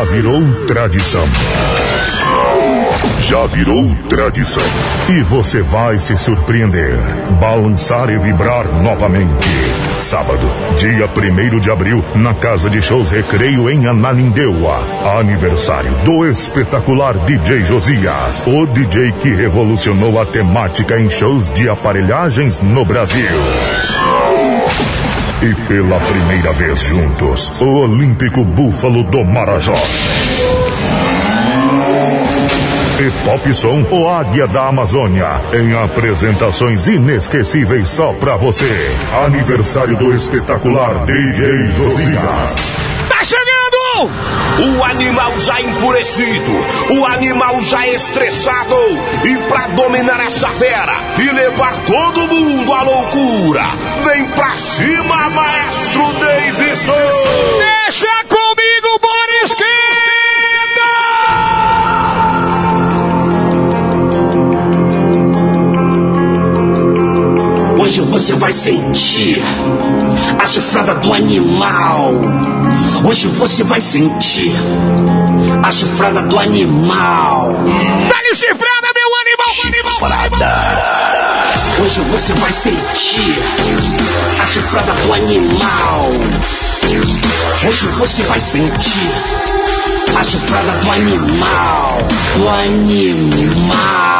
já virou tradição. Já virou tradição. E você vai se surpreender, balançar e vibrar novamente. Sábado, dia 1 de abril, na Casa de Shows Recreio em Ananindeua. Aniversário do espetacular DJ Josias, o DJ que revolucionou a temática em shows de aparelhagens no Brasil. E pela primeira vez juntos, o Olímpico Búfalo do Marajó. E Pop Som, o Águia da Amazônia, em apresentações inesquecíveis só pra você. Aniversário do espetacular DJ Josias. Chegando! O animal já enfurecido, o animal já estressado. E pra dominar essa fera e levar todo mundo à loucura, vem pra cima, maestro Davidson! Deixa comigo, Boris Hoje você vai sentir a chifrada do animal. Hoje você vai sentir a chifrada do animal. Dá-lhe chifrada, meu animal, Chifrada. Hoje você vai sentir a chifrada do animal. Hoje você vai sentir a chifrada do animal. Do animal.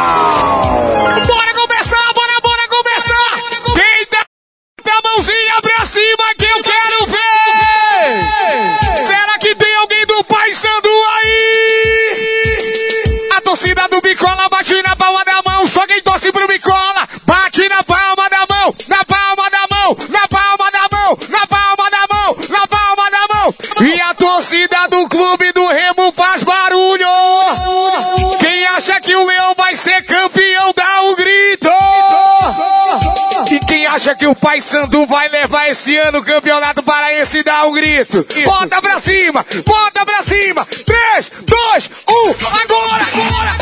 Que o Pai Sandu vai levar esse ano o campeonato paraense dá um grito. Bota pra cima, bota pra cima. 3, 2, 1, agora! agora.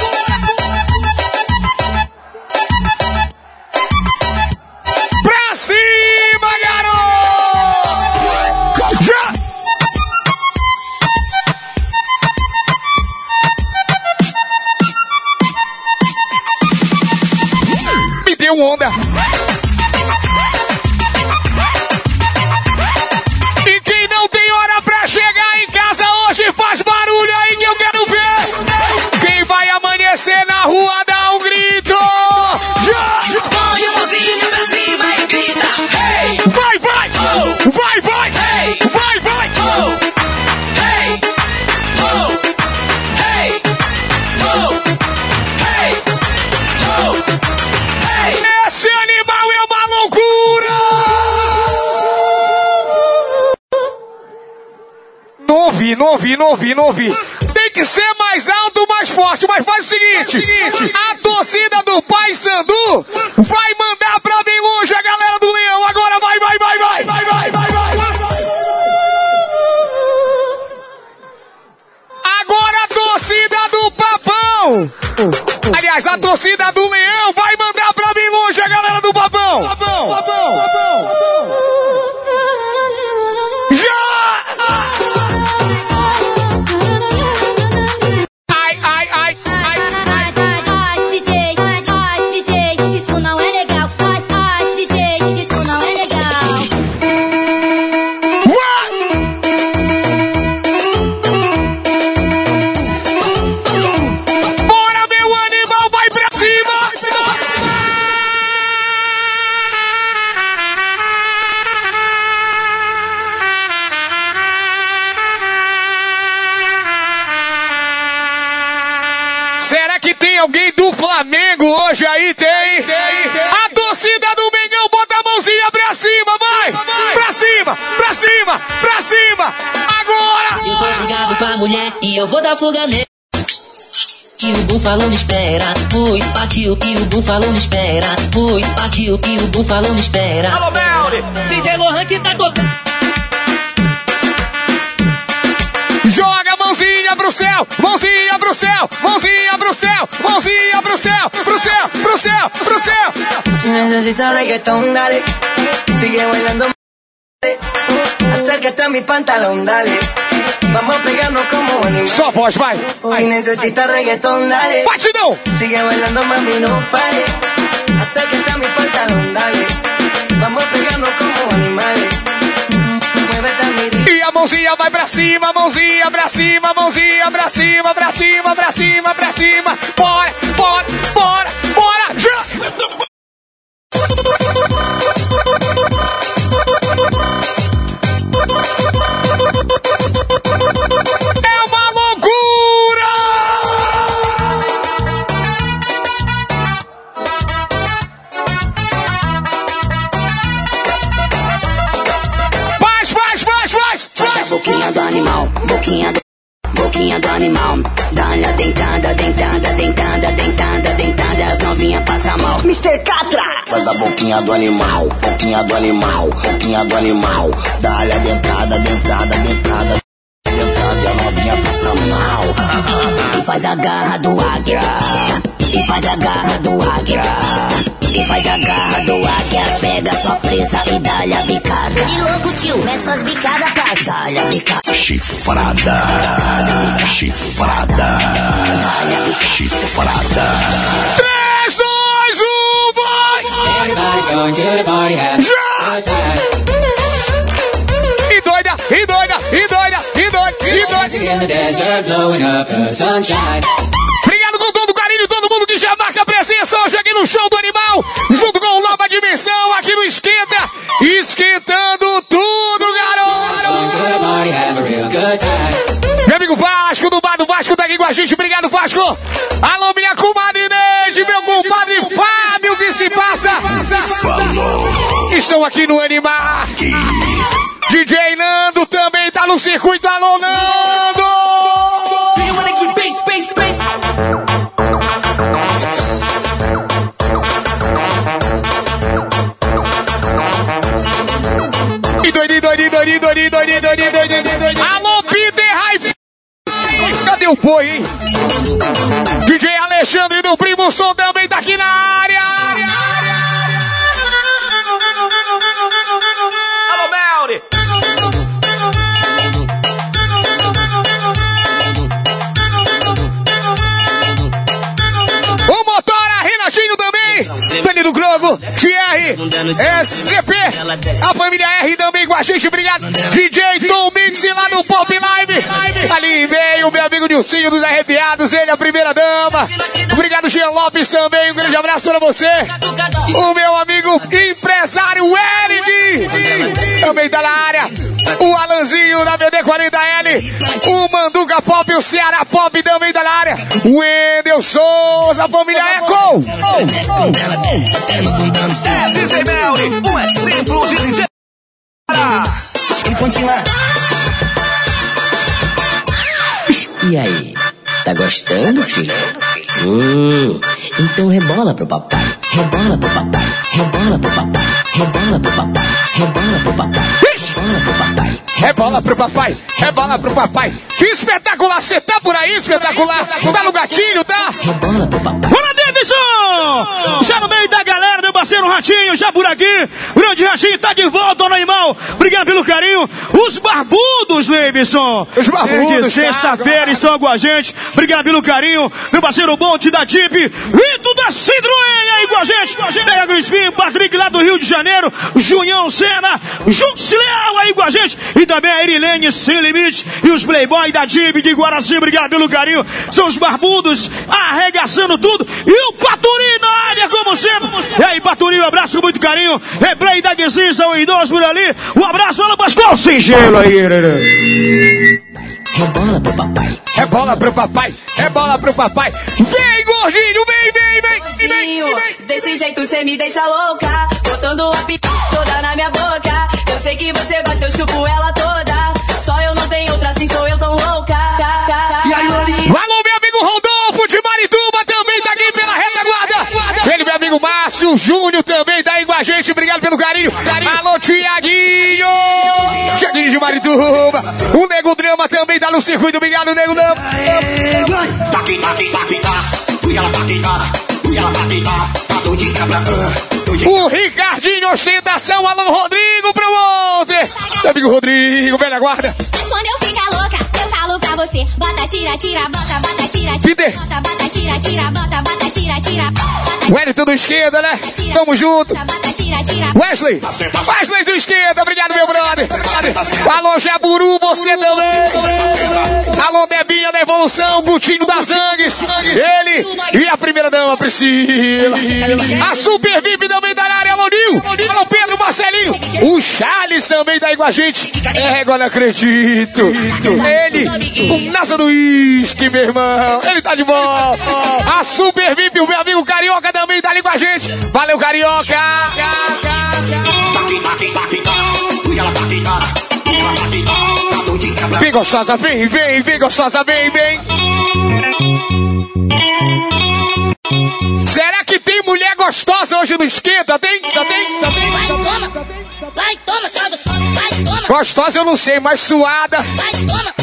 Pra cima, garoto! Já! Me deu onda. Na rua dá um grito. Já! Põe a mãozinha pra cima e grita, hey! Vai, vai! Vai, vai! Vai, vai! Oh! Hey! Oh! Hey! Oh! Hey! Oh! Hey! Esse animal é uma loucura! Não ouvi, não ouvi, não ouvi, não ouvi. Que ser mais alto, mais forte, mas faz o seguinte: a torcida do Pai Sandu vai mandar pra bem longe a galera do Leão. Agora vai, vai, vai, vai, vai, vai, vai, vai. Agora a torcida do Papão. Aliás, a torcida do Leão vai mandar Flamengo hoje aí? Tem! A torcida do Mengão bota a mãozinha pra cima, vai! Pra cima, pra cima, pra cima! Agora! Eu tô ligado pra mulher e eu vou dar fuga nele. Que o búfalo me espera, fui, partiu, que o búfalo me espera, fui, partiu, que o búfalo me espera. Alô, Melly! DJ Lohan que tá tocando. Joga a mãozinha pro céu, mãozinha céu, mãozinha pro céu, mãozinha pro céu, pro céu, pro céu, pro céu. Si necesitas reggaetón, dale. Sigue bailando. Acércate a mi pantalón, dale. Vamos pegando como animales. Só voz, vai. Si necesitas reggaetón, dale. Batidão. Sigue bailando, mami, no pare. Acércate a mi pantalón, dale. Vamos pegando como animales. E a mãozinha vai pra cima, mãozinha pra cima, mãozinha pra cima, pra cima, pra cima, pra cima. Bora, bora, bora, bora. Boquinha do. Boquinha do animal, dá-lhe a dentada, dentada, dentada, dentada, dentada, as novinhas passam mal. Mr. Catra! Faz a boquinha do animal, boquinha do animal, boquinha do animal. Dá-lhe a dentada, dentada, dentada, dentada, e a novinha passa mal. E faz a garra do águia, e faz a garra do águia, e faz a garra do águia, pega sua presa e dá-lhe a bicada. Que louco, tio, mete suas bicadas, pai. Dá-lhe a bicada. Chifrada. Chifrada. Chifrada. 3, 2, 1, vai! Everybody's going to the party, have Já! a good time. E doida, e doida, e doida, e doida, e Dancing doida. in the desert, blowing up the sunshine. Todo mundo que já marca presença hoje aqui no Show do Animal, junto com o Nova Dimensão, aqui no Esquenta, esquentando tudo, garoto! Meu amigo Vasco, do bar do Vasco, tá aqui com a gente, obrigado Vasco! Alô, minha comadre Neide, meu compadre Fábio, que se passa? Falou. Estão aqui no Animar. DJ Nando também tá no circuito, alô Nando! A família R também com a gente, obrigado. DJ Tom Mix lá no Pop Live. Ali veio meu amigo Nilcinho dos Arrepiados, ele, a primeira dama. Obrigado, Jean Lopes também, um grande abraço pra você. O meu amigo empresário Eric, também tá na área. O Alanzinho da BD40L, o Manduca Pop, o Ceará Pop também na área. O Wendel Souza, a família Eco. É DJ Melri, um exemplo de DJ. Continúa. E aí, tá gostando, filho? Hum, então rebola pro papai, rebola pro papai, rebola pro papai, rebola pro papai, rebola pro papai, rebola pro papai. Rebola pro papai, rebola pro papai. Que espetacular, você tá por aí, espetacular. Tá no gatilho, tá? Rebola pro papai. Bora, Davidson! Já no meio da galera, meu parceiro Ratinho, já por aqui. Grande Ratinho tá de volta no animal. Obrigado pelo carinho. Os barbudos, Davidson. Os barbudos, sexta-feira estão com a gente. Obrigado pelo carinho. Meu parceiro Bonte da Jeep. Lito da aí com a gente. Pega Crispim, Patrick lá do Rio de Janeiro. Junhão Sena. Jux Leal aí com a gente. E também a Irilene Sem Limite. E os Playboy da Jeep de Guaraci. Obrigado pelo carinho. São os barbudos arregaçando tudo. E o Paturi na área, como sempre. E aí, Paturi, um abraço com muito carinho. Replay da Guizinha, o idoso por ali. Um abraço, Ana Pascoal, sem gelo aí. Rebola pro papai. Rebola pro papai, rebola pro papai. Vem, gordinho, vem. Desse jeito cê me deixa louca. Botando a pipa toda na minha boca. Eu sei que você gosta, eu chupo ela toda. Só eu não tenho outra assim, sou eu tão louca. E aí, Alô, meu amigo Rodolfo de Marituba também tá aqui pela retaguarda. Ele, meu amigo Márcio Júnior também tá gente. Obrigado pelo carinho. Alô, Tiaguinho. Tiaguinho de Marituba. O Nego Drama também tá no circuito. Obrigado, Nego Drama. O Ricardinho Ostentação. Alô, Rodrigo pro outro. Meu amigo Rodrigo, velha guarda. Mas quando eu ficar louca, eu você. Bota, tira, tira, bota, bota, tira, Peter. tira. Bota, bota, tira, tira, bota, bota, tira, tira. Bota, Wellington do esquerda, né? Tamo junto. bota, bota. Wesley! Wesley do esquerda, obrigado, meu brother! Alô, Jaburu, você também! Alô, Debinha da Evolução, Butinho das Zangues! Ele e a primeira dama, Priscila! A Super VIP também da área, alô, Nil! Alô, Pedro Marcelinho! O Charles também tá aí com a gente! É, agora acredito! Ele, o Nasa do Uísque, meu irmão! Ele tá de volta! A Super VIP, o meu amigo Carioca também tá ali com a gente! Valeu, Carioca! Vem gostosa, vem, vem, vem gostosa, vem, vem. Será que tem mulher gostosa hoje no esquenta? Tem? Tá tem? Tá tem? Vai, toma. Vai, toma, só gostosa. Vai, toma. Gostosa eu não sei, mas suada. Vai, toma.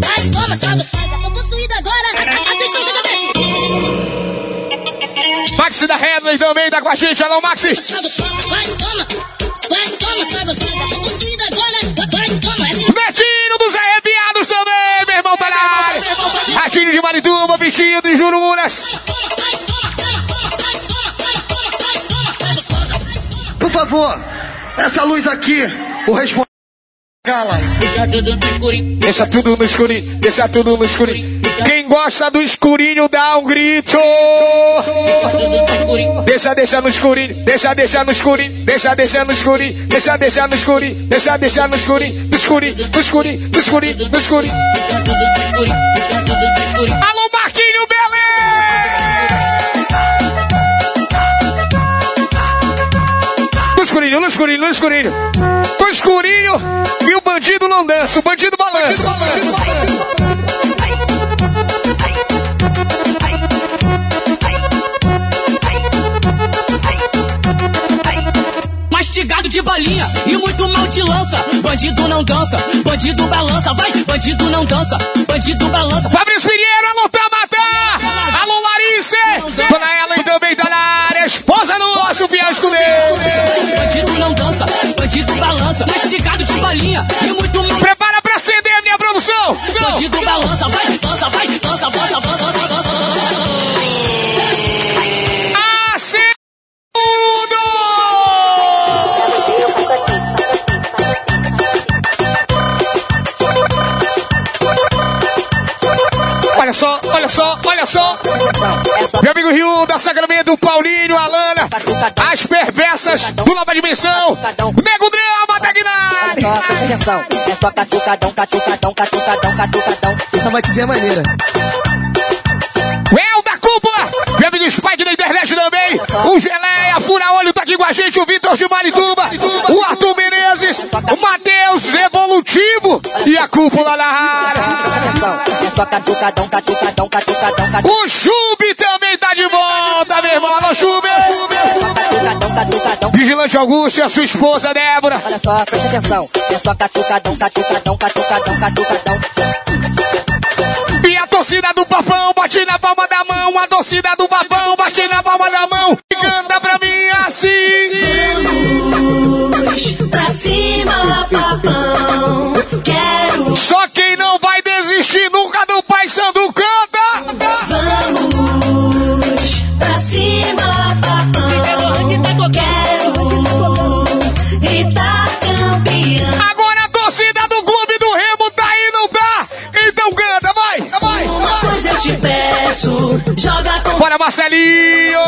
Vai, toma, só gostosa. Tô possuída agora. Atenção, que Maxi da Redley também tá com a gente. Alô, Maxi. Vai, toma. Vai, toma, só gostosa. Tô possuída agora. Vai, toma. Essa Netinho dos arrepiados também, meu irmão tá na área. Ratinho de Marituba, bichinho de Jurunas. Por favor, essa luz aqui, o responsável. Deixa tudo no escurinho. Deixa tudo no escurinho, deixa tudo no escurinho. Quem gosta do escurinho dá um grito. Deixa tudo no escurinho. Deixa, deixa no escurinho, deixa, deixa no escurinho, deixa, deixa no escurinho, deixa, deixa no escurinho, deixa, deixa no escurinho, no escurinho, no escurinho, no escurinho, no escurinho. Deixa escurinho, no escurinho, no escurinho. No escurinho e o bandido não dança, o bandido balança. Mastigado de balinha e muito mal te lança. Bandido não dança, bandido balança. Vai, bandido não dança, bandido balança. Fabrício Pinheiro, alô, Tamatá! Alô, Larissa! Dona Ellen também tá na área, esposa do nosso fiel escudeiro. Balança. Mastigado de balinha e muito mal. Prepara pra acender, minha produção! Bandido balança, vai, dança, vai, dança, dança, dança, dança, dança, dança. Acende Olha só, olha só, olha só. Meu amigo Rio da Sacramento, Paulinho, Alana, as perversas do Nova Dimensão, Nego. Só presta atenção, é só catucadão, catucadão, catucadão, catucadão. Essa batidinha é maneira. El da Cúpula, meu amigo Spike da internet também, o Geleia, Fura Olho tá aqui com a gente, o Vitor de Marituba, o Arthur Menezes, o Matheus Evolutivo e a Cúpula na área. É só catucadão, catucadão, catucadão, catucadão. O Chube também tá de volta, meu irmão, alô Chube. Catucadão. Vigilante Augusto e a sua esposa Débora. Olha só, presta atenção, é só catucadão, catucadão, catucadão, catucadão. E a torcida do papão bate na palma da mão, a torcida do papão bate na palma da mão e canta pra mim assim. Pra cima, papão. Quero, Só Bora Marcelinho.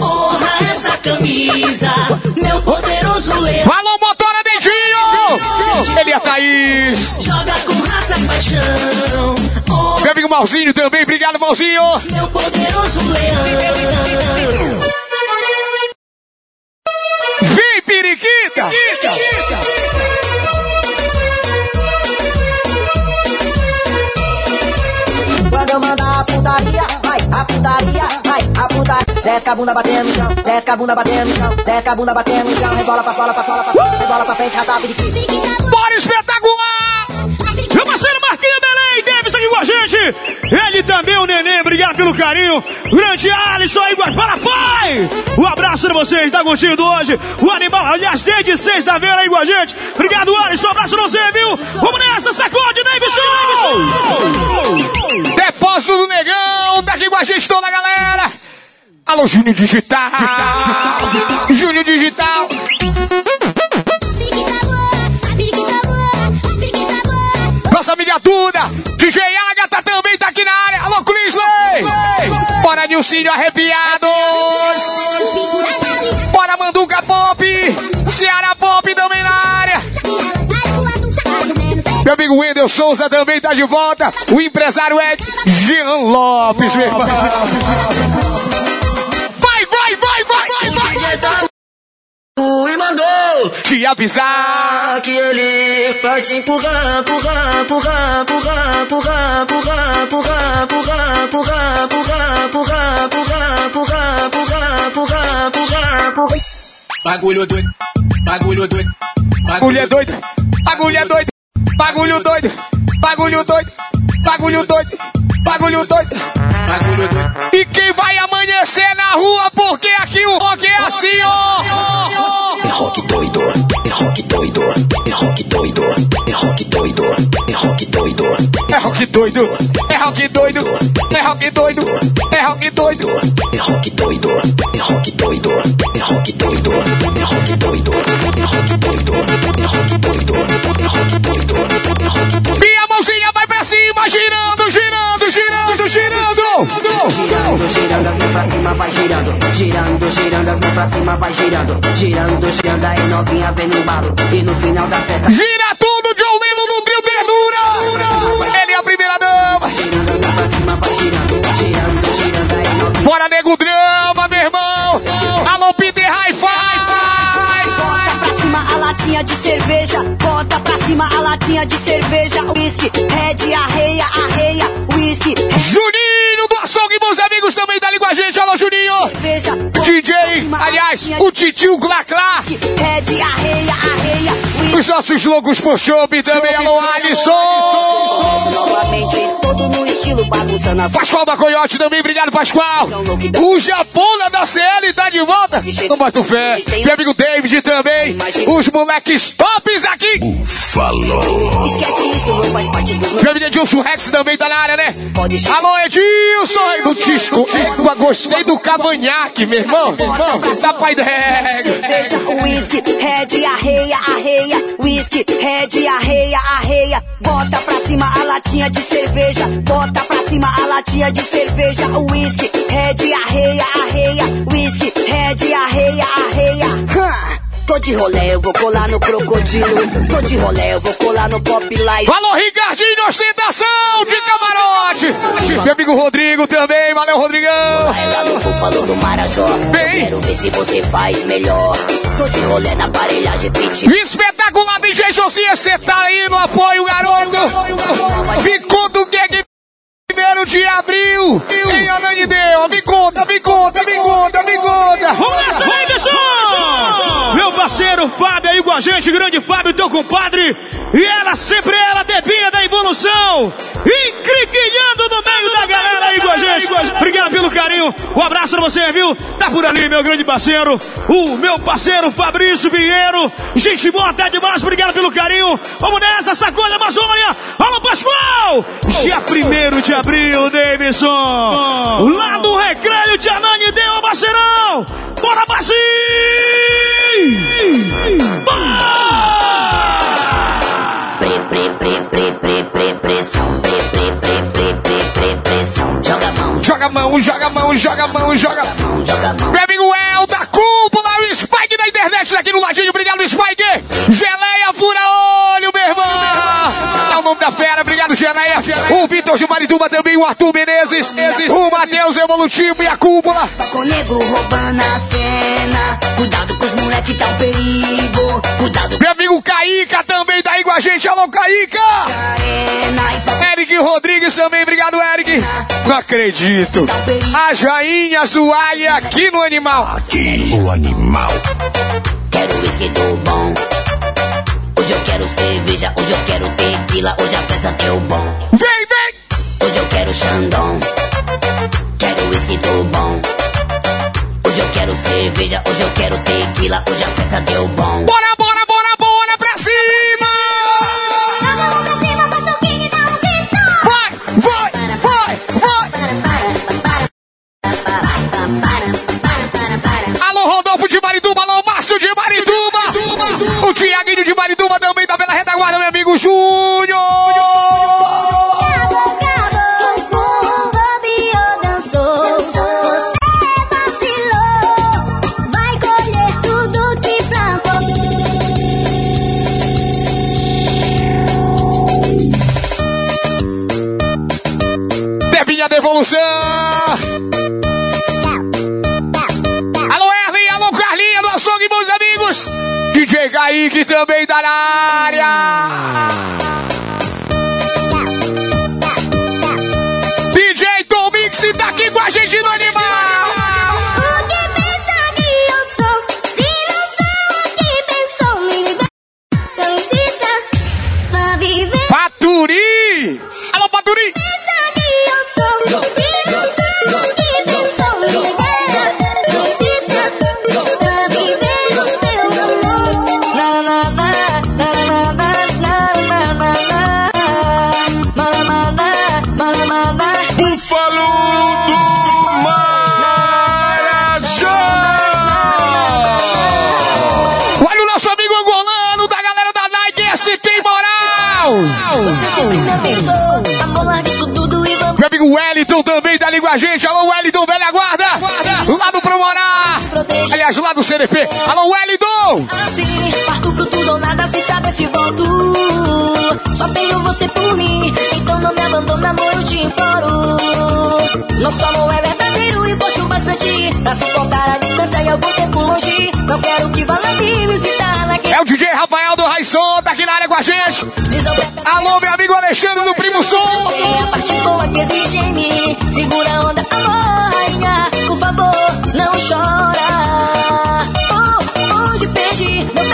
honra essa camisa. Meu poderoso leão. Alô, motora Dentinho. Ele é a Thaís. Joga com raça e paixão. Honra Meu amigo Malzinho também, obrigado Malzinho. meu poderoso leão. Vem, periquita. Quando eu mandar a putaria, a putaria, vai, a putaria. Desce a bunda batendo no chão, desce a bunda batendo no chão, desce a bunda batendo no chão, rebola pra fora, pra fora, pra fora, rebola pra frente, rata, periquito. Obrigado pelo carinho. Grande Alisson aí, para pai! Um abraço pra vocês, tá curtindo hoje? O animal, aliás, desde sexta-feira aí com a gente. Obrigado, Alisson, abraço pra você, viu? Vamos nessa, sacode, Davidson! Depósito do Negão, tá aqui com a gente toda a galera. Alô, Júnior Digital. Júnior Digital. Nossa amiga Duda, DJ Agatha também tá aqui na Crisley! Bora, Nilcinho, arrepiados! Bora, Manduca Pop! Ceará Pop também na área! Meu amigo Wendel Souza também tá de volta. O empresário é Jean Lopes, meu irmão. Vai, vai, vai, vai, vai, vai! E mandou Te avisar que ele vai te empurrar, empurrar, empurrar, empurrar, empurrar, empurrar, empurrar, empurrar, empurrar, empurrar, empurrar, empurrar, empurrar, empurrar, empurrar, empurrar, empurrar. Bagulho doido, bagulho doido, Bagulho é doido, bagulho é doido, bagulho doido, bagulho doido, bagulho doido, bagulho doido. bagulho doido. E quem vai amanhecer na rua, porque aqui o rock é assim, ó. É rock doido, é rock doido, é rock doido, é rock doido, é rock doido, É rock doido, é rock doido, é rock doido, é rock doido. é rock doido, é rock doido, é rock doido, é rock doido, Girando, girando as mãos pra cima, vai girando. Girando, girando as mãos pra cima, vai girando. Girando, girando aí novinha vem no embalo. E no final da festa. Gira tudo, John Lilo do Trio Ternura. Ele é a primeira dama. Girando as mãos pra cima, vai girando. Girando, girando aí novinha. Bora, nego drama, meu irmão. Alô, Peter Hi-Fi. Bota pra cima a latinha de cerveja, bota pra cima a latinha de cerveja, whisky, red, arreia, arreia, whisky, Juninho do Açougue, meus amigos, também tá ali com a gente. Alô, Juninho. DJ, aliás, o Titio Glaclá. Os nossos loucos por chopp também. Alô, Alisson. Todo no estilo bagunçando as Pascoal da Coyote também, obrigado, Pascoal. O Japona da CL tá de volta. Não boto fé. Meu amigo David também. Os moleques tops aqui. Falou. Esquece isso, não faz parte do Meu amigo Edilson Rex também tá na área, né? Alô, Edilson. Aí do Tisco. Égua, gostei do cavanhaque, meu irmão. Tá pai da Cerveja, whisky, red, arreia, arreia, whisky, red, arreia, arreia. Bota pra cima a latinha de cerveja, bota pra cima a latinha de cerveja, whisky, red, arreia, arreia, whisky, red, arreia, arreia. Tô de rolé, eu vou colar no crocodilo. Tô de rolé, eu vou colar no pop life. Alô, Ricardinho, ostentação de camarote. Meu amigo Rodrigo também. Valeu, Rodrigão. Ela no búfalo do Marajó. Bem. Eu quero ver se você faz melhor. Tô de rolé na aparelhagem pit. Espetacular, DJ Josinha, você tá aí no apoio, garoto. Me conta o que é que primeiro de abril em Ananideu. Me conta, me conta, me conta, me conta. Vamos nessa, Davidson! Meu parceiro Fábio aí com a gente, grande Fábio, teu compadre. E ela, sempre ela, Debinha da evolução. Encriquilhando no meio da galera aí com a gente. Obrigado pelo carinho. Um abraço pra você, viu? Tá por ali, meu grande parceiro. O meu parceiro Fabrício Pinheiro. Gente boa, tá demais. Obrigado pelo carinho. Vamos nessa, sacolha Amazônia. Dia 1 de abril, Davidson. Lá do Recreio de Anani deu, parceirão. Bora, Brasil! Bora! Pre, pre, pre, pre, pre, pre, pressão. Pre, pre, pre, pre, pre, pre, pressão. Joga a mão, Joga mão, joga mão, joga mão, joga mão. joga mão. Meu amigo El da Cúpula, o Spike da internet daqui no Ladinho. Obrigado, Spike. Geleia fura olho, da fera. Obrigado, Geleia. O Vitor Gilmarituba também, o Arthur Menezes. O Matheus Evolutivo e a Cúpula. Roubando a cena. Cuidado com os moleque, tá um perigo. Cuidado Meu amigo Caíca também tá aí com a gente. Alô, Caíca. a. E Eric Rodrigues também. Obrigado, Eric. Não acredito. As rainhas do Alien aqui no Animal. O animal. Quero whisky do bom. Hoje eu quero cerveja, hoje eu quero tequila, hoje a festa é deu bom. Baby! Hoje eu quero xandão, quero whisky do bom. Hoje eu quero cerveja, hoje eu quero tequila, hoje a festa deu bom. Bora, bora, bora, bora pra cima! Joga pra cima, passa o pin e dá um grito. Vai, vai, vai, vai! Alô, Rodolfo de Mariduba, o Tiaguinho de Marituba também tá pela retaguarda, meu amigo Júnior! dançou, Kaique também na área! Meu amigo Wellington também tá ali com a gente. Alô, Wellington, velha guarda! Lá do Promorá! Aliás, lá do CDP. Alô, Wellington! assim. Parto pro tudo ou nada sem saber se volto. Só tenho você por mim, então não me abandona, amor, eu te imploro. Nosso amor é verdadeiro e forte o bastante pra suportar a distância e algum tempo longe. Não quero que vá lá me visitar. É o DJ Rafael do Raisson, tá aqui na área com a gente. Alô, meu amigo Alexandre do Primo mim. Segura. Por favor, não chora. Meu.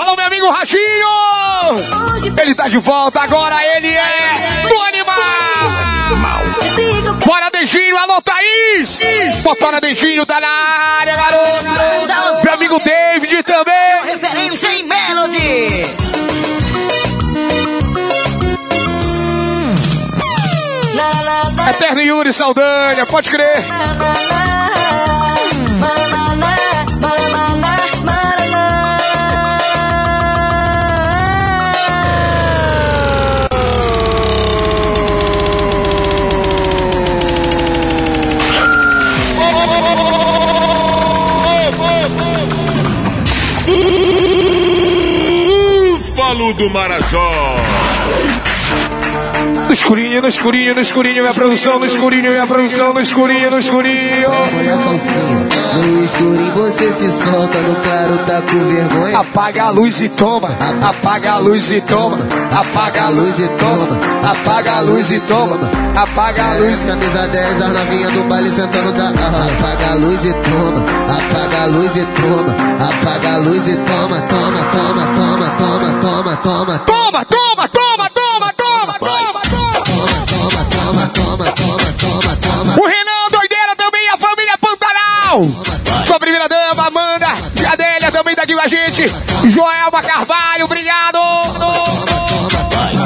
Alô, meu amigo Rachinho! Ele tá de volta agora, ele é! Bora, Dentinho, alô, Thaís! Motora Dentinho tá na área, garoto! Meu amigo David também! Referência em Melody. Eterno Yuri Saldanha, pode crer! Do Marajó. No escurinho, no escurinho, no escurinho, minha produção, no escurinho, minha produção, no escurinho, no escurinho. Olha a calcinha, no escurinho você se solta, no claro tá com vergonha. Apaga a luz e toma, apaga a luz e toma, apaga a luz e toma, apaga a luz e toma, apaga a luz. Camisa 10, as novinhas do baile sentando da Apaga a luz e toma, apaga a luz e toma, apaga a luz e toma, toma, toma, toma, toma. Toma, toma, toma, toma, toma, Tá a gente. Joelma Carvalho, obrigado.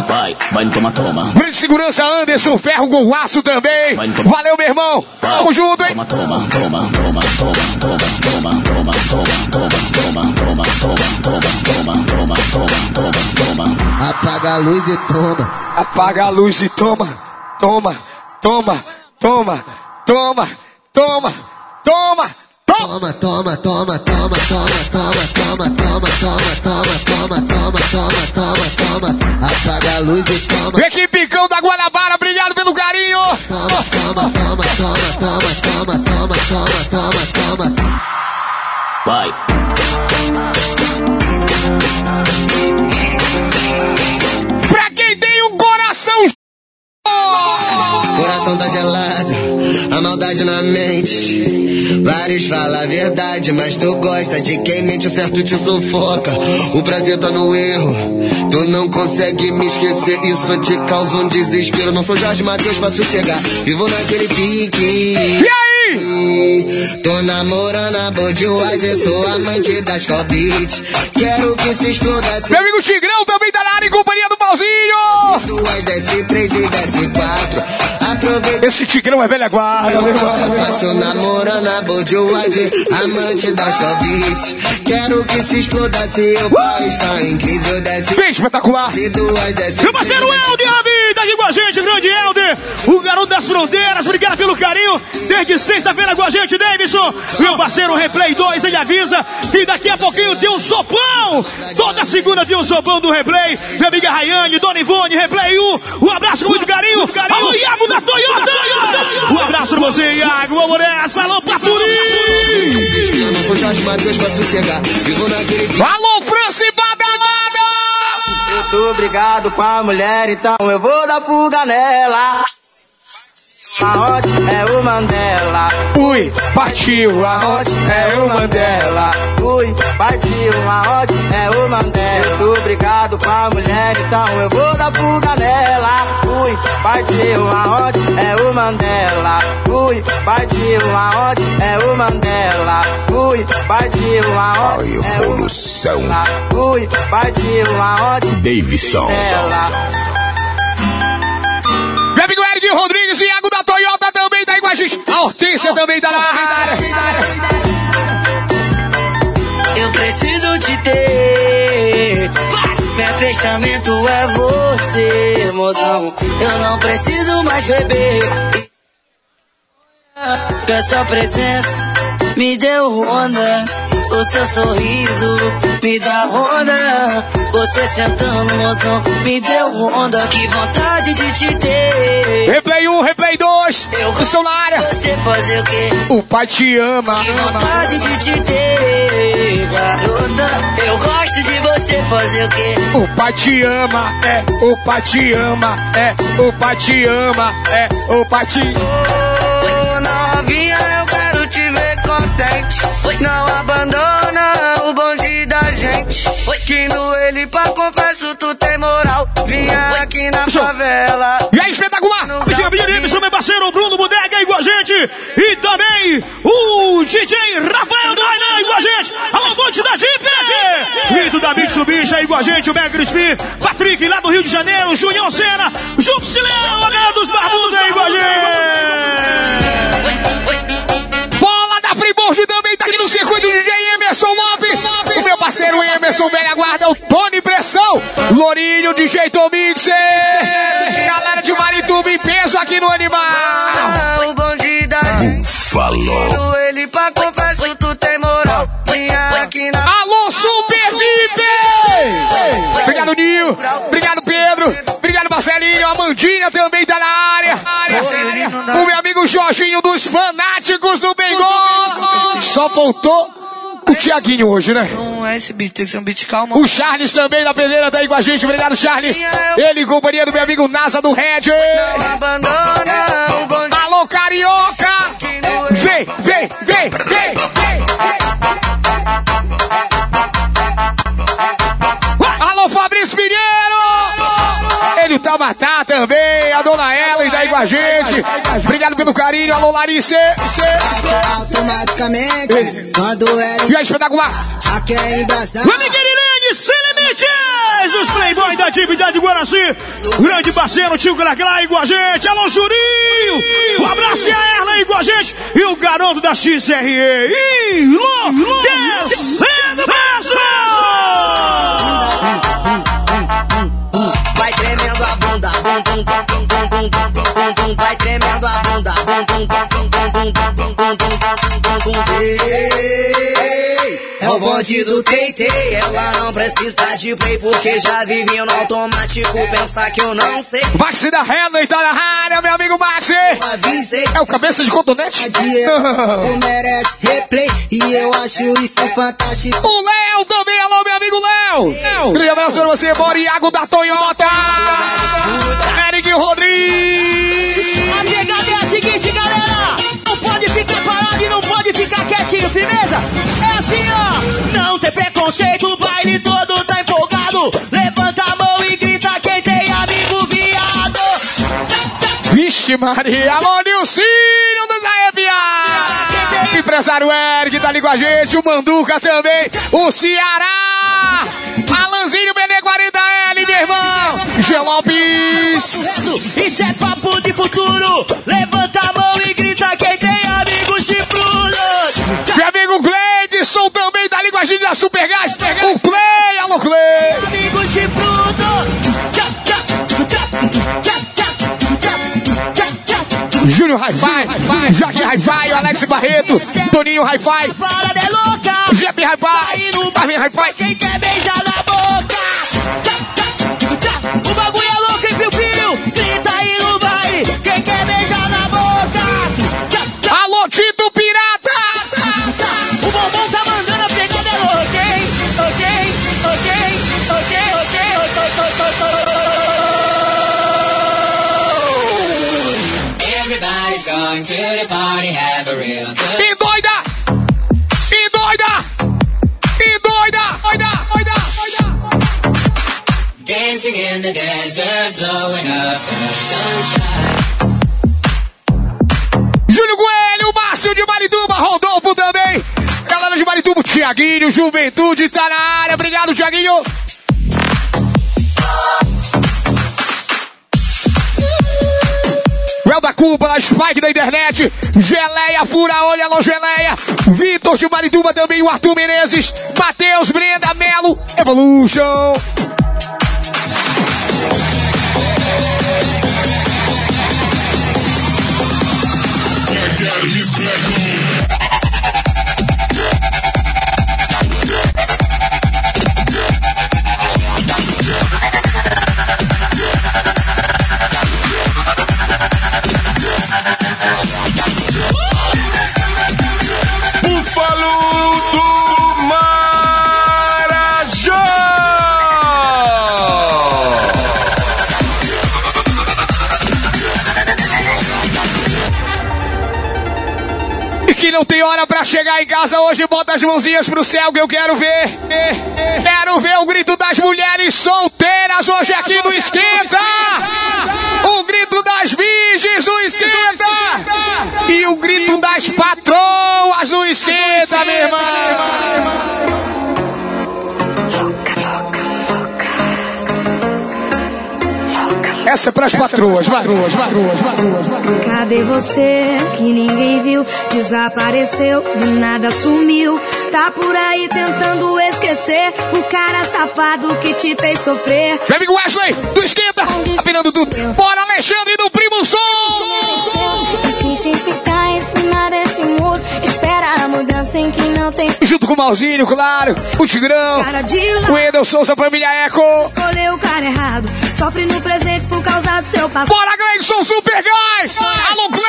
Vai, vai, toma, toma. Grande segurança Anderson Ferro com aço também. Valeu, meu irmão. Tamo junto, hein? Toma, toma, toma, toma, toma, toma, toma, toma, toma, toma, toma, toma, toma, toma, toma, toma, toma, toma. Apaga a luz e toma. Apaga a luz e toma, toma, toma, toma, toma, toma, toma. Toma, toma, toma, toma, toma, toma, toma, toma, toma, toma, toma, toma, toma, toma. Apaga a luz e toma. Equipe Cão da Guanabara, obrigado pelo carinho. Toma, toma, toma, toma, toma, toma, toma, toma, toma. Vai. Pra quem tem um coração Coração tá gelado, a maldade na mente. Vários falam a verdade, mas tu gosta de quem mente, o certo te sufoca. O prazer tá no erro, tu não consegue me esquecer. Isso te causa um desespero. Não sou Jorge Matheus pra sossegar, vivo naquele pique. E aí? Tô namorando a Budweiser, sou amante das Cobit. Quero que se exploda assim. Meu amigo Tigrão também tá na área em companhia do Pauzinho. Duas, desce três e desce quatro. Aproveita. Esse Tigrão é velha guarda. Tá fácil namorando a Budweiser, amante das Cobit. Quero que se exploda se pai está em crise. Eu desce Bem espetacular. duas, desce Meu parceiro Helder tá aqui com a gente, grande Helder, o garoto das fronteiras, obrigado pelo carinho. Desde sexta-feira com a gente, Davidson. Meu parceiro Replay 2, ele avisa que daqui a pouquinho tem um sopão. Toda segunda tem um sopão do Replay. Minha amiga Rayane, Dona Ivone, Replay 1. Um abraço com muito carinho. Alô, Iago da Toyota. Um abraço pra você, Iago. Vamos nessa, alô, Paturi. Alô, Franci Badalada. Eu tô brigado com a mulher, então eu vou dar fuga nela. Aonde é o Mandela? Ui, partiu. Aonde é o Mandela? Ui, partiu. Aonde é o Mandela? Eu tô brigado com a mulher, então eu vou dar fuga nela. Ui, partiu. Aonde é o Mandela? Ui, partiu. Aonde é o Mandela? Ui, partiu. Aonde é o Evolução. Mandela? Ui, partiu. Aonde Davidson. Meu amigo Eric Rodrigues, Iago da com a gente. A Hortência também tá na área. Eu preciso te ter. Meu fechamento é você, mozão. Eu não preciso mais beber. Que essa presença me deu onda. O seu sorriso me dá onda. Você sentando, mozão, me deu onda. Que vontade de te ter. Replay 1, replay 2. Estão na área. Você fazer o quê? O pai te ama. Que vontade de te ter, garota. Eu gosto de você fazer o quê? O pai te ama, é. O pai te ama, é. O pai te ama, é. O pai te Ô, Não abandona o bonde da gente. Que no ele pra confesso tu tem moral. Vinha aqui na favela. E aí, espetacular! Rapidinho, rapidinho, Nilson, meu parceiro Bruno Bodega aí com a gente. E também o DJ Rafael Doinan aí com a gente. Alô, Monte da Jeep! Rito da Mitsubishi aí com a gente, o Mega Crispim, Patrick lá do Rio de Janeiro, Junião Sena, Júpiter Leão, a galera dos Barbudos aí com a gente. No circuito DJ Emerson Lopes. O meu parceiro Emerson velha guarda, o Tony Pressão. Lourinho, DJ Mixer. Galera de Marituba em peso aqui no Animal. O bonde da gente. Falou. Ele pra confesso tu tem moral. Vinha aqui na Alô, Super VIP! Obrigado, Nil. Obrigado, Marcelinho. A Mandinha também tá na área. O meu amigo Jorginho dos fanáticos do Bengola. Só faltou o Tiaguinho hoje, né? Não é esse beat, tem que ser um beat calmo. O Charles também da pedreira tá aí com a gente. Obrigado, Charles. Ele em companhia do meu amigo NASA do Red. Alô, Carioca! Vem, vem, vem, vem, vem. Alô, Tá matar também, a dona Ellen tá aí com a gente. Obrigado pelo carinho, alô, Larissa. Automaticamente, quando ela E aí, espetacular! já quer amigo Irilene, sem limites! Os Playboys da atividade de Guaraci. Grande parceiro, tio Glagla aí com a gente. Alô, Jurinho! Um abraço e a Erla aí com a gente. E o garoto da XRE. Enlouquecendo Vai bum bum bum. Vai tremendo a bunda, bum bum bum bum bum bum bum bum bum bum bum bum. Ei, É o bonde do Teitei, ela não precisa de play porque já vive no automático. Pensar que eu não sei. Maxi da Henley tá na área, meu amigo Maxi. Avisei. É o cabeça de cotonete? Tu merece replay e eu acho isso fantástico. O Léo também, alô, meu amigo Léo. Grande abraço pra você, Boriago da Toyota. Eriguinho Rodrigues! A pegada é a seguinte, galera! Não pode ficar parado e não pode ficar quietinho, firmeza! É assim, ó! Não tem preconceito, o baile todo tá empolgado! Levanta a mão e grita quem tem amigo viado! Vixe Maria, alô Nilcinho não Aebiá! O empresário Eric tá ali com a gente, o Manduca também, o Ceará! Alanzinho BD40L, meu irmão! DJ Lopes. Isso é papo de futuro. Levanta a mão e grita quem tem amigos de frutos. Meu amigo Gleidson também da linguagem da Supergás. O Clay, alô Clay. Amigos de fruto. Júlio Hi-Fi, Jorge Hi-Fi, Alex Barreto, Toninho Hi-Fi, GP Hi-Fi, Marvin Hi-Fi. Quem quer beijar na going to the party, have a real good E doida! E doida! E doida! Doida! Doida! Doida! dancing in the desert, blowing up the sunshine. Júlio Coelho, Márcio de Marituba, Rodolfo também. Galera de Marituba, Tiaguinho, Juventude tá na área. Obrigado, Tiaguinho. Da Cúpula, Spike da internet, Geleia, Fura Olho, Alô Geleia, Vitor de Marituba também, o Arthur Menezes, Matheus, Brenda, Melo, Evolution. Não tem hora pra chegar em casa hoje, bota as mãozinhas pro céu que eu quero ver. Quero ver o grito das mulheres solteiras hoje aqui no Esquenta. O grito das virgens no Esquenta. E o grito das patroas no Esquenta, meu irmão. Essa é pras patroas, vai. Cadê você que ninguém viu? Desapareceu, do nada sumiu. Tá por aí tentando esquecer o cara safado que te fez sofrer. Meu amigo Wesley, do Esquenta, afinando tudo. Bora, Alexandre do Primo Som. Insiste em ficar Junto com o Malzinho, claro, o Tigrão, o Edel Souza, família Eco. Escolheu o cara errado. Sofre no presente por causa do seu passado. Bora, Gleison Super Gás! Alô, Play!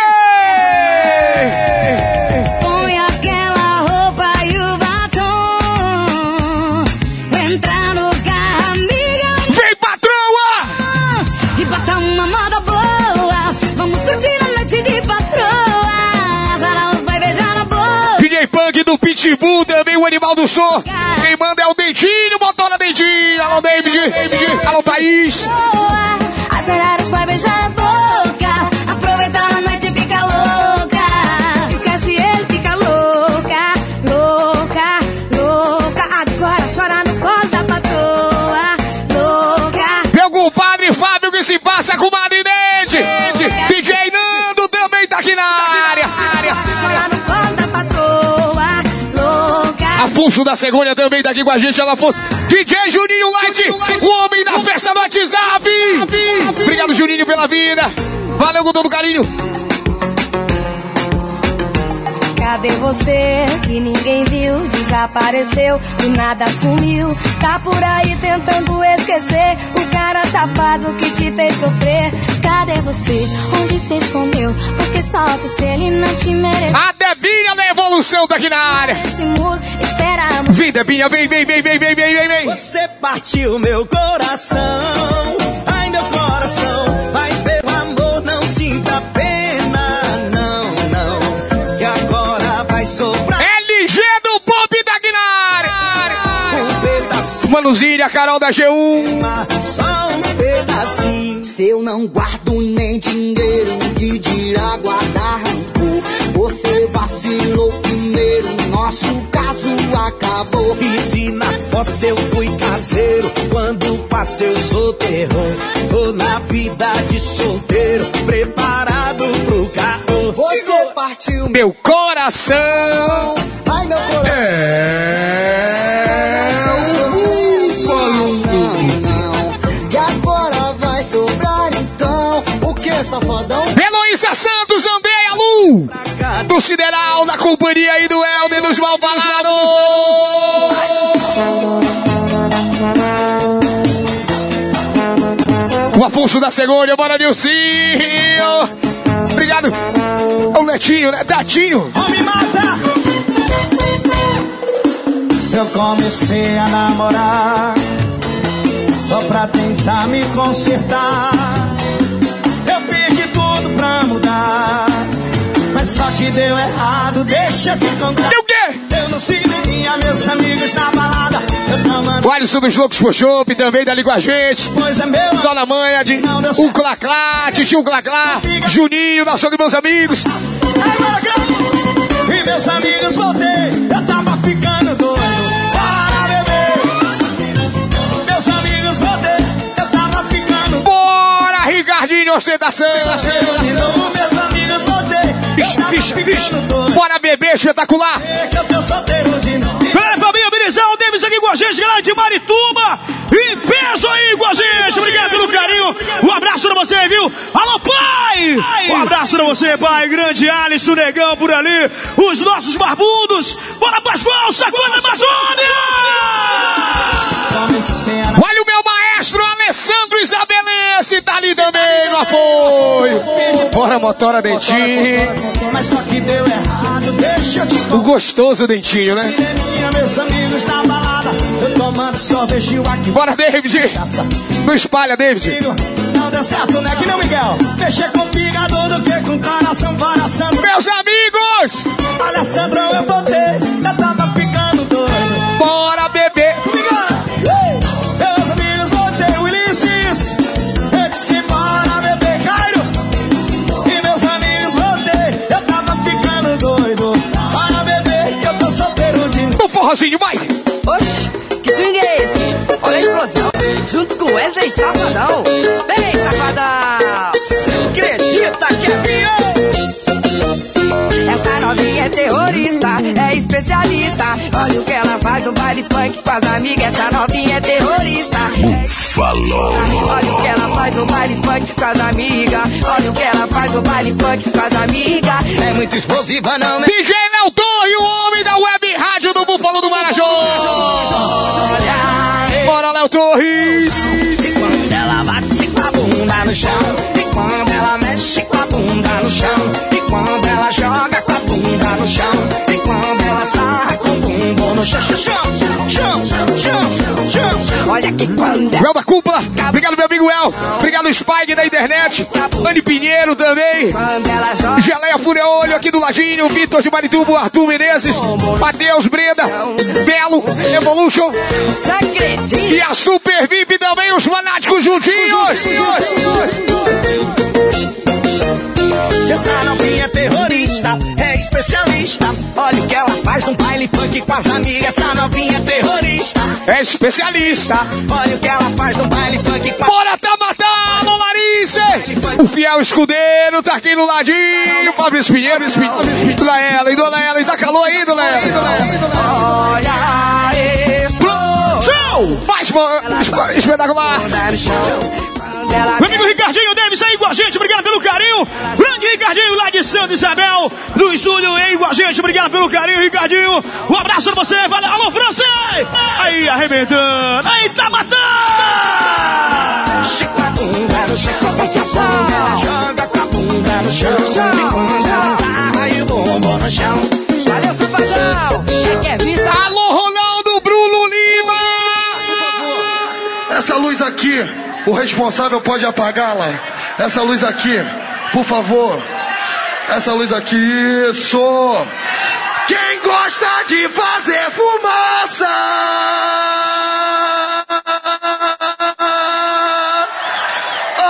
Do Pitbull, também o animal do som. Quem manda é o Dentinho, motora Dentinho. Alô, David. Alô, Thaís. Azaraos vai beijar Afonso da Cegonha também tá aqui com a gente, ela Afonso. DJ Juninho Light, o homem da festa do WhatsApp. Obrigado, Juninho, pela vida. Valeu com todo carinho. Cadê você que ninguém viu? Desapareceu, do nada sumiu. Tá por aí tentando esquecer o cara safado que te fez sofrer. Cadê você? Onde se escondeu? Porque só você ele não te merece. A Debinha da evolução daqui na área. Esse muro. Vem, Debinha, vem, vem, vem, vem, vem, vem, vem. Você partiu meu coração. Ai, meu coração. Manuzinho, a Carol da G1. Só um pedacinho. Se eu não guardo nem dinheiro, que dirá guardar rancor? Você vacilou primeiro, nosso caso acabou. E se na fossa eu fui caseiro, quando passei eu sou terror. Tô na vida de solteiro, preparado pro carro. Você partiu Meu coração. Ai, meu coração. É. Do Sideral, da companhia aí do Helder dos Malvalados. O Afonso da Segunda, bora Nilcinho. Obrigado. O Netinho, né? Datinho. Homem mata! Eu comecei a namorar só pra tentar me consertar. Eu pedi tudo pra mudar, só que deu errado. Deixa eu te contar. Deu o quê? Eu não seguia meus amigos na balada. Eu tomando O Alisson dos Loucos por Chopp também dali com a gente. Pois é meu. Dona Manha de o Claclá, Titio Claclá, Juninho, nosso meus amigos. E meus amigos voltei, eu tava ficando doido para beber. Meus amigos voltei, eu tava ficando Bora, Ricardinho, ostentação. De Bora beber, espetacular. Galera, Fabinho, Benizão, o Davis aqui com a gente, galera de Marituba. E peso aí com a gente. Obrigado pelo carinho. Um abraço pra você, viu? Alô, pai! Um abraço pra você, pai. Grande Alisson, negão por ali. Os nossos barbudos. Bora, Pascoal, sacona Amazônia! Comecei a Olha o maestro Alessandro Isabelense, tá ali também no apoio. Bora, motora Dentinho. Mas só que deu errado, deixa eu te O gostoso Dentinho, né? Meus amigos na balada, eu tomando sorvete aqui. Bora, David. Não espalha, David. Não deu certo, né? Que não, Miguel? Mexer com fígado do que com coração Sandro. Meus amigos! Eu botei, eu tava ficando doido. Bora beber. Forrozinho, vai! Oxi, que swing é esse? Olha a explosão. Junto com Wesley Safadão. Vem, Safadão. Acredita que é meu? Essa novinha é terrorista, é especialista. Olha o que ela faz no baile funk com as amigas. Essa novinha é terrorista. Falou. Olha o que ela faz no baile funk com as amigas. Olha o que ela faz no baile funk com as amigas. É muito explosiva, não, né? DJ Léo do Búfalo do Marajó. Bora, Léo Torres. E quando ela bate com a bunda no chão, e quando ela mexe com a bunda no chão, e quando ela joga com a bunda no chão, e quando ela sarra com o bumbum no chão, chão, chão, chão, chão, chão. Olha que quando El da Cúpula. Obrigado, meu amigo El. Obrigado, Spike da internet. Anne Pinheiro também. Geleia Furiolho aqui do Ladinho. Vitor de Maritubo, Arthur Menezes. Matheus Breda. Belo. Evolution. E a Super VIP também, os fanáticos juntinhos. Essa novinha é terrorista, é especialista. Olha o que ela faz no baile funk com as amigas. Essa novinha é terrorista, É especialista. olha o que ela faz no baile funk com Bora tá matando, Larice! O fiel escudeiro tá aqui no ladinho. Fabrício Pinheiro, Pinheiro. Dona Ela, e Dona Ela, e tá calor aí, Dona Ela? Olha a explosão. Mais espetacular. Meu amigo Ricardinho Davis aí com a gente, obrigado pelo carinho. Grande Ricardinho lá de Santa Isabel, no estúdio aí com a gente, obrigado pelo carinho, Ricardinho. Um abraço pra você, valeu, alô, francês! Aí, arrebentando, aí, tá matando! Mexe com a bunda no chão, ela joga com a bunda no chão. Quando ela sarra e o bumbum no chão. Valeu, Safadão. Já quer vista? Alô, Ronaldo Bruno Lima! Essa luz aqui, o responsável pode apagá-la. Essa luz aqui, por favor. Essa luz aqui, isso. Quem gosta de fazer fumaça?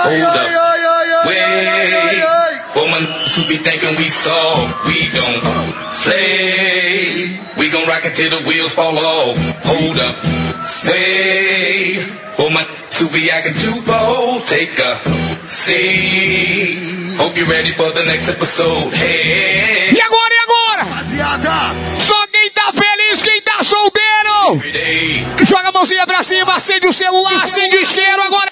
Hold up, oi. Woman, to be thinking we saw, we don't play. We gon' rock it the wheels fall off. Hold up, say, Woman acting too bold, take a seat. Hope you're ready for the next episode. Hey. E agora, e agora? Só quem tá feliz, quem tá solteiro. Joga a mãozinha pra cima, acende o celular, acende o isqueiro agora.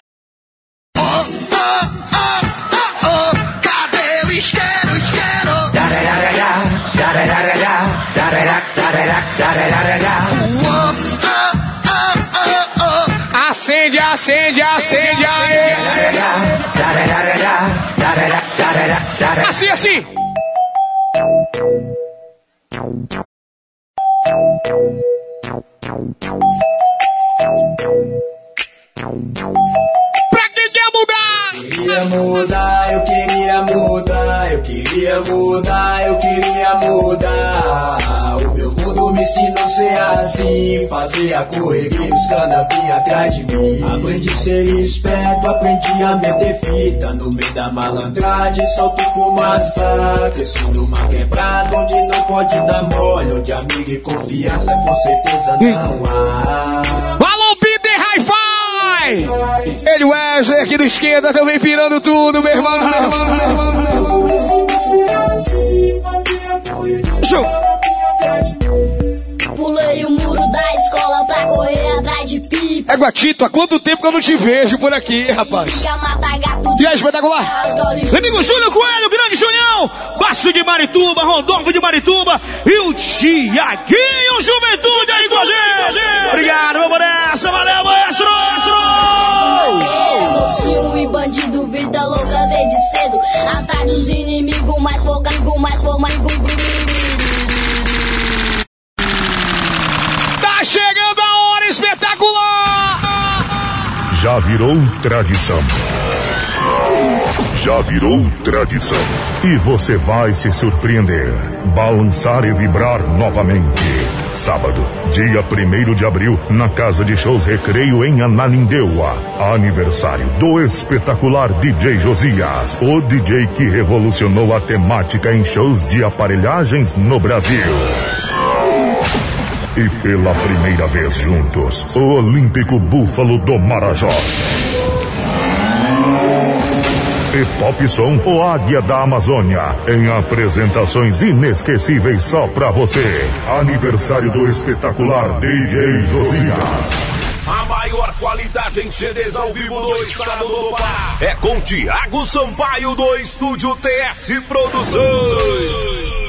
Cadê o isqueiro, isqueiro? Acende, acende, acende aí. Assim, assim. Quer mudar? Queria mudar, eu queria mudar, eu queria mudar, eu queria mudar. O meu mundo me ensinou a ser assim, fazer a correria, os canas vinham atrás de mim. Aprendi a ser esperto, aprendi a meter fita no meio da malandragem, solto fumaça. Cresci numa quebrada onde não pode dar mole, onde amigo e confiança com certeza não há. Hi-Fi! Ele, Wesley, aqui do esquerda, também pirando tudo, meu irmão. Show! Pulei o muro da escola pra correr atrás de pipa. É Guatito, há quanto tempo que eu não te vejo por aqui, rapaz? Aí, espetacular? Amigo Júlio Coelho, grande Julião, Passo de Marituba, Rondorfo de Marituba e o Tiaguinho Juventude aí com a gente. Obrigado, vamos nessa, valeu, maestro! Mocinho e bandido, vida louca desde cedo. Atrás dos inimigos, mais fogo, mais fogo, mais Tá chegando a hora espetacular! Já virou tradição. Já virou tradição. E você vai se surpreender. Balançar e vibrar novamente. Sábado, dia 1 de abril, na Casa de Shows Recreio em Ananindeua. Aniversário do espetacular DJ Josias. O DJ que revolucionou a temática em shows de aparelhagens no Brasil. E pela primeira vez juntos, o Olímpico Búfalo do Marajó. E Pop Som, o Águia da Amazônia, em apresentações inesquecíveis só pra você. Aniversário do espetacular DJ Josias. A maior qualidade em CDs ao vivo do estado do Pará é com Tiago Sampaio do Estúdio TS Produções.